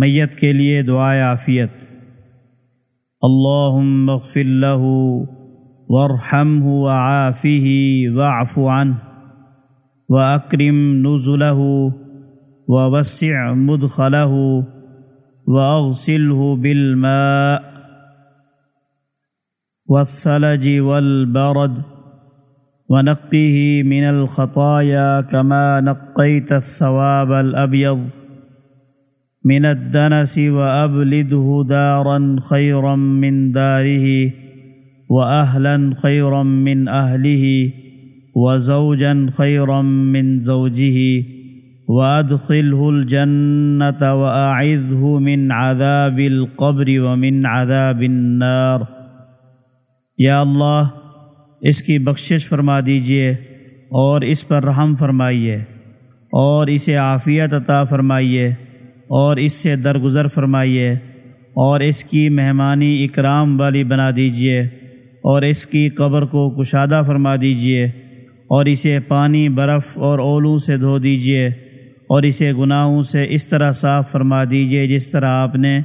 ميت کے لیے دعائے عافیت۔ اللهم اغفر له وارحمه وعافه واعف عنه واكرم نزله ووسع مدخله واغسله بالماء والثلج والبرد ونقه من الخطايا كما نقيت الثواب الأبيض۔ من الدنس وأبلده دارا خيرا من داره وأهلا خيرا من أهله وزوجا خيرا من زوجه وأدخله الجنة وأعذه من عذاب القبر ومن عذاب النار يا الله اس کی بخشش فرما دیجیے اور اس پر رحم فرمائیے اور اسے عافیت عطا فرمائیے۔ اور اس سے درگزر فرمائیے اور اس کی مہمانی اکرام والی بنا دیجیے اور اس کی قبر کو کشادہ فرما دیجیے اور اسے پانی، برف اور اولوں سے دھو دیجیے اور اسے گناہوں سے اس طرح صاف فرما دیجیے جس طرح آپ نے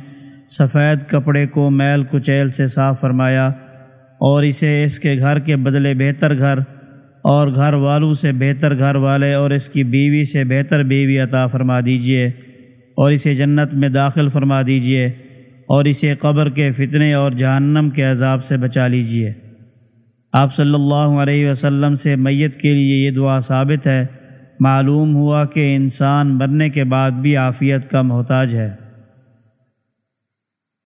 سفید کپڑے کو میل کچیل سے صاف فرمایا اور اسے اس کے گھر کے بدلے بہتر گھر اور گھر والوں سے بہتر گھر والے اور اس کی بیوی سے بہتر بیوی عطا فرما دیجیے اور اسے جنت میں داخل فرما دیجیے اور اسے قبر کے فتنے اور جہنم کے عذاب سے بچا لیجیے۔ آپ صلی اللہ علیہ وسلم سے میت کے لیے یہ دعا ثابت ہے، معلوم ہوا کہ انسان مرنے کے بعد بھی عافیت کا محتاج ہے۔